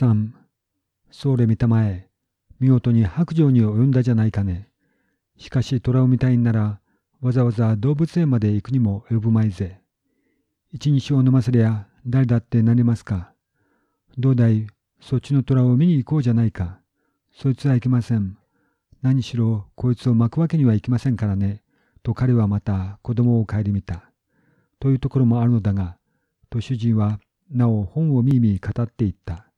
3、それ見たまえ、見事に白状に及んだじゃないかね。しかし虎を見たいんなら、わざわざ動物園まで行くにも及ぶまいぜ。一日を飲ませりゃ誰だってなれますか。どうだい、そっちの虎を見に行こうじゃないか。そいつはいけません。何しろこいつを巻くわけにはいきませんからね。と彼はまた子供を顧みた。というところもあるのだが、と主人はなお本をみいみい語っていった。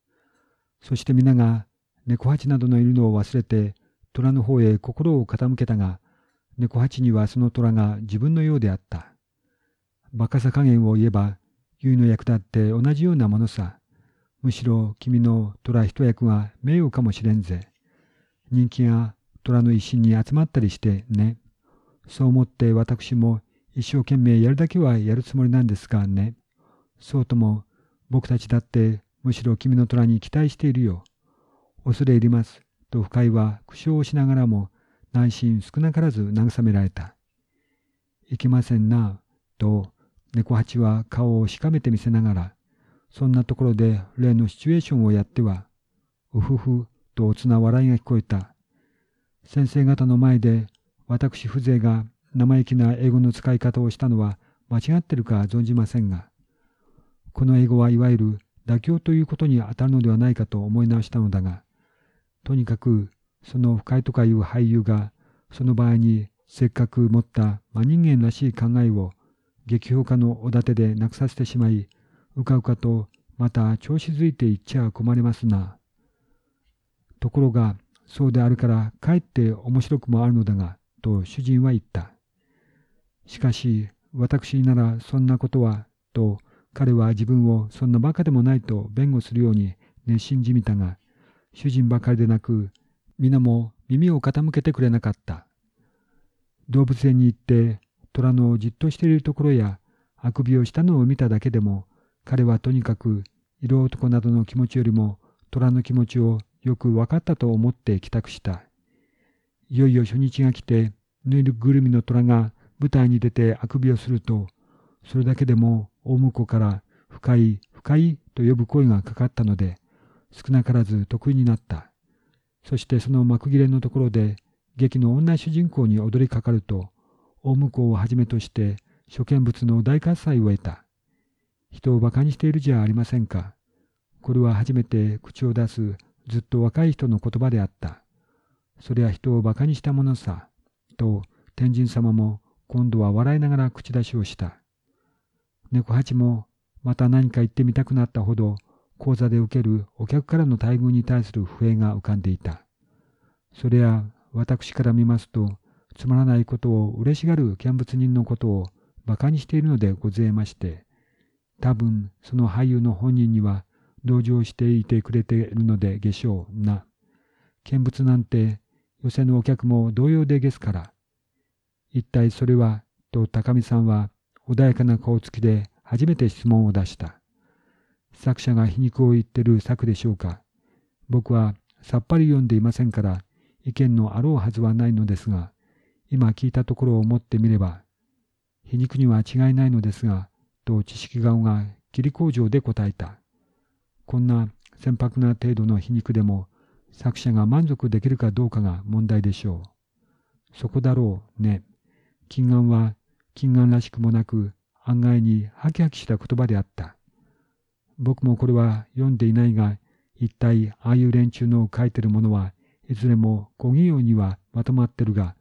そして皆が猫八などのいるのを忘れて虎の方へ心を傾けたが、猫八にはその虎が自分のようであった。馬鹿さ加減を言えば、結の役だって同じようなものさ。むしろ君の虎一役が名誉かもしれんぜ。人気が虎の一心に集まったりしてね。そう思って私も一生懸命やるだけはやるつもりなんですがね。そうとも僕たちだってむしろ君の虎に期待しているよ。恐れ入ります。と深井は苦笑をしながらも内心少なからず慰められた。いけませんな。と猫八は顔をしかめてみせながら、そんなところで例のシチュエーションをやっては、うふふとおつな笑いが聞こえた。先生方の前で私風情が生意気な英語の使い方をしたのは間違ってるか存じませんが、この英語はいわゆる妥協ということに当たるのではないかと思い直したのだが、とにかくその深いとかいう俳優がその場合にせっかく持った真人間らしい考えを劇評家のおだてでなくさせてしまい、うかうかとまた調子づいていっちゃ困りますな。ところが、そうであるからかえって面白くもあるのだが、と主人は言った。しかし、私ならそんなことは、と彼は自分をそんな馬鹿でもないと弁護するように熱心じみたが、主人ばかりでなく、皆も耳を傾けてくれなかった。動物園に行って虎のじっとしているところやあくびをしたのを見ただけでも彼はとにかく色男などの気持ちよりも虎の気持ちをよく分かったと思って帰宅した。いよいよ初日が来てぬいぐるみの虎が舞台に出てあくびをするとそれだけでも大婿から深い深いと呼ぶ声がかかったので少なからず得意になった。そしてその幕切れのところで劇の女主人公に踊りかかると大向こうをはじめとして諸見物の大喝采を得た。人を馬鹿にしているじゃありませんか。これは初めて口を出すずっと若い人の言葉であった。それは人を馬鹿にしたものさ。と天神様も今度は笑いながら口出しをした。猫八もまた何か言ってみたくなったほど講座で受けるお客からの待遇に対する不平が浮かんでいた。それは私から見ますとつまらないことを嬉しがる見物人のことを馬鹿にしているのでございまして、多分その俳優の本人には同情していてくれているので下しょうな。見物なんて寄席のお客も同様でげすから。一体それは、と高見さんは穏やかな顔つきで初めて質問を出した。作者が皮肉を言ってる作でしょうか。僕はさっぱり読んでいませんから意見のあろうはずはないのですが、今聞いたところを思ってみれば、皮肉には違いないのですが、と知識顔が切り工場で答えた。こんな船舶な程度の皮肉でも、作者が満足できるかどうかが問題でしょう。そこだろうね。金眼は金眼らしくもなく、案外にハキハキした言葉であった。僕もこれは読んでいないが、一体ああいう連中の書いてるものはいずれも小企業にはまとまってるが、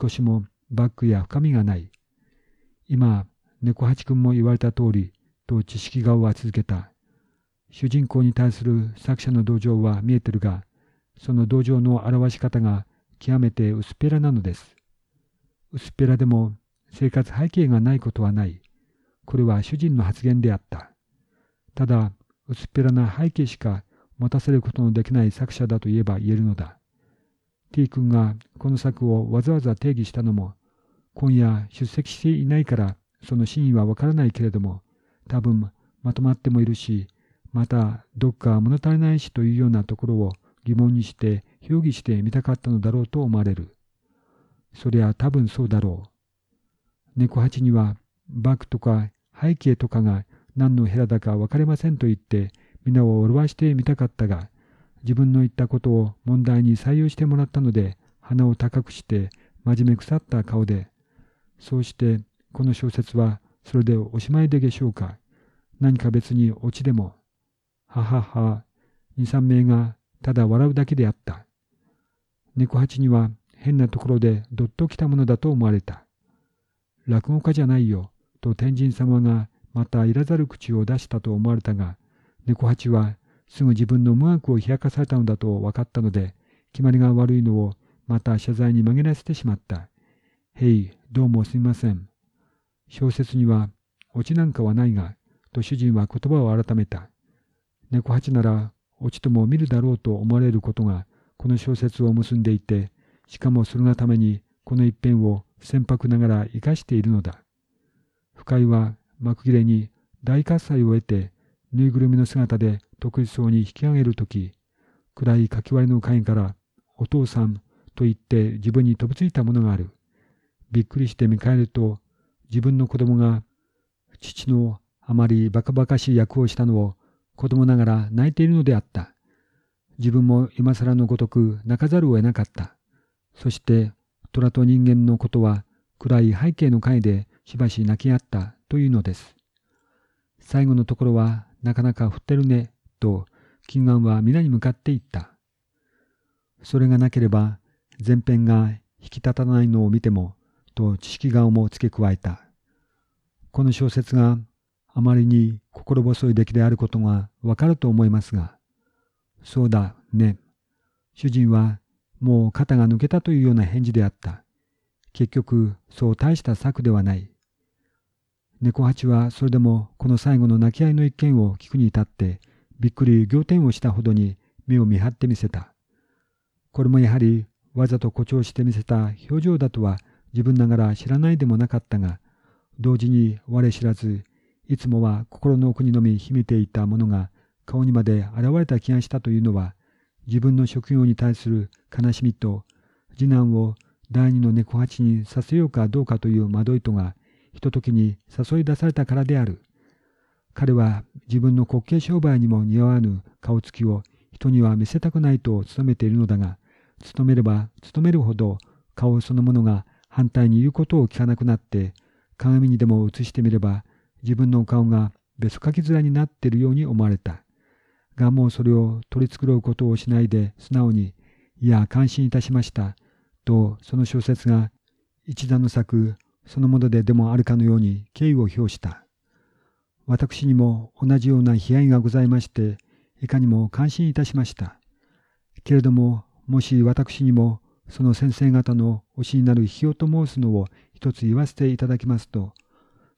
少しもバックや深みがない。今、猫八君も言われた通り、と知識顔は続けた。主人公に対する作者の同情は見えてるが、その同情の表し方が極めて薄っぺらなのです。薄っぺらでも生活背景がないことはない。これは主人の発言であった。ただ、薄っぺらな背景しか持たせることのできない作者だと言えば言えるのだ。T 君がこの作をわざわざ定義したのも、今夜出席していないからその真意はわからないけれども、多分まとまってもいるし、またどっか物足りないしというようなところを疑問にして評議してみたかったのだろうと思われる。そりゃ多分そうだろう。猫八にはバックとか背景とかが何のヘラだか分かりませんと言って皆を笑わしてみたかったが、自分の言ったことを問題に採用してもらったので、鼻を高くして真面目腐った顔で、そうしてこの小説はそれでおしまいででしょうか。何か別にオチでも。ははは、二三名がただ笑うだけであった。猫八には変なところでどっときたものだと思われた。落語家じゃないよ、と天神様がまたいらざる口を出したと思われたが、猫八はすぐ自分の無学を冷やかされたのだと分かったので、決まりが悪いのをまた謝罪に紛らせてしまった。へい、どうもすみません。小説にはオチなんかはないが、と主人は言葉を改めた。猫八ならオチとも見るだろうと思われることが、この小説を結んでいて、しかもそれがためにこの一編を船舶ながら生かしているのだ。深井は幕切れに大喝采を得て、ぬいぐるみの姿で得意そうに引き上げるとき、暗いかき割りの影から、お父さんと言って自分に飛びついたものがある。びっくりして見返ると、自分の子供が父のあまりバカバカしい役をしたのを子供ながら泣いているのであった。自分も今更のごとく泣かざるを得なかった。そして虎と人間のことは暗い背景の回でしばし泣き合ったというのです。最後のところはなかなか振ってるね、と金眼は皆に向かって言った。それがなければ前編が引き立たないのを見ても、と知識顔も付け加えた。この小説があまりに心細い出来であることがわかると思いますが、そうだね。主人はもう肩が抜けたというような返事であった。結局、そう大した策ではない。猫八はそれでもこの最後の泣き合いの一件を聞くに至って、びっくり仰天をしたほどに目を見張ってみせた。これもやはりわざと誇張してみせた表情だとは自分ながら知らないでもなかったが、同時に我知らず、いつもは心の奥にのみ秘めていたものが顔にまで現れた気がしたというのは、自分の職業に対する悲しみと、次男を第二の猫八にさせようかどうかという惑いとが、ひとときに誘い出されたからである。彼は自分の滑稽商売にも似合わぬ顔つきを人には見せたくないと努めているのだが、努めれば努めるほど顔そのものが反対に言うことを聞かなくなって、鏡にでも映してみれば自分の顔が別書き面になっているように思われた。がもうそれを取り繕うことをしないで素直に、いや、感心いたしました。と、その小説が一段の作そのものででもあるかのように敬意を表した。私にも同じような悲哀がございまして、いかにも感心いたしました。けれども、もし私にもその先生方の推しになる費用と申すのを一つ言わせていただきますと、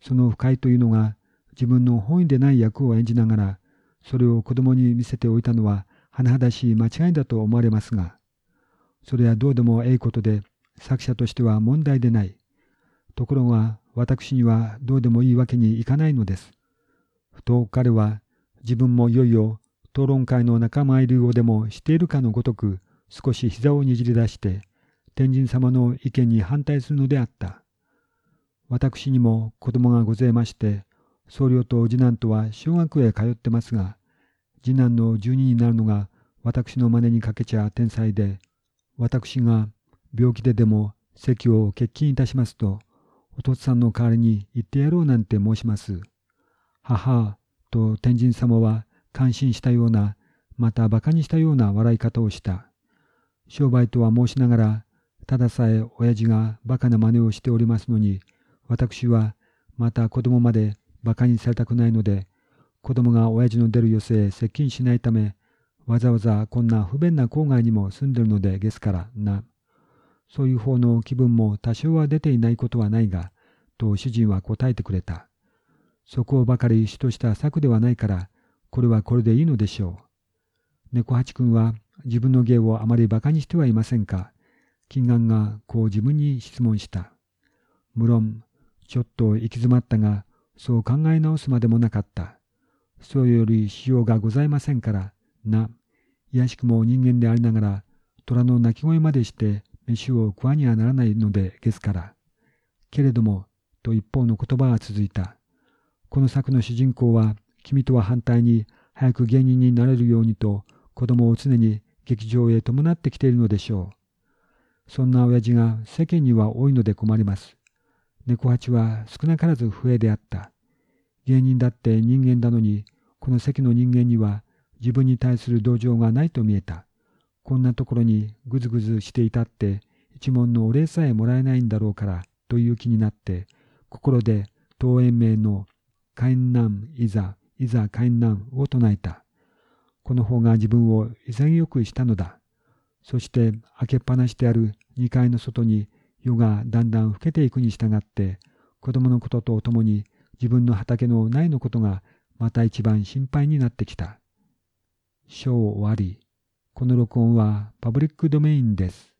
その不快というのが自分の本意でない役を演じながら、それを子供に見せておいたのは甚だしい間違いだと思われますが、それはどうでもええことで、作者としては問題でない。ところが私にはどうでもいいわけにいかないのです。ふと彼は自分もいよいよ討論会の仲間入りをでもしているかのごとく少し膝をにじり出して天神様の意見に反対するのであった。私にも子供がございまして、僧侶と次男とは小学へ通ってますが、次男の住人になるのが私の真似にかけちゃ天才で、私が病気ででも席を欠勤いたしますと、お父さんの代わりに言ってやろうなんて申します。母と天神様は感心したような、また馬鹿にしたような笑い方をした。商売とは申しながら、たださえ親父が馬鹿な真似をしておりますのに、私はまた子供まで馬鹿にされたくないので、子供が親父の出る寄せへ接近しないため、わざわざこんな不便な郊外にも住んでるのでですからな。そういう方の気分も多少は出ていないことはないが、と主人は答えてくれた。そこをばかり主とした策ではないから、これはこれでいいのでしょう。猫八君は自分の芸をあまり馬鹿にしてはいませんか金眼がこう自分に質問した。無論、ちょっと行き詰まったが、そう考え直すまでもなかった。それよりしようがございませんから、な、いやしくも人間でありながら、虎の鳴き声までして飯を食わにはならないのでですから。けれども、と一方の言葉が続いた。この作の主人公は、君とは反対に早く芸人になれるようにと子供を常に劇場へ伴ってきているのでしょう。そんな親父が世間には多いので困ります。猫八は少なからず不栄であった。芸人だって人間だのに、この席の人間には自分に対する同情がないと見えた。こんなところにぐずぐずしていたって一文のお礼さえもらえないんだろうからという気になって、心で東園名の海南いざ、いざ海南を唱えた。この方が自分を潔くしたのだ。そして開けっぱなしである2階の外に夜がだんだん更けていくに従って子供のこととともに自分の畑の苗のことがまた一番心配になってきた。章終わり。この録音はパブリックドメインです。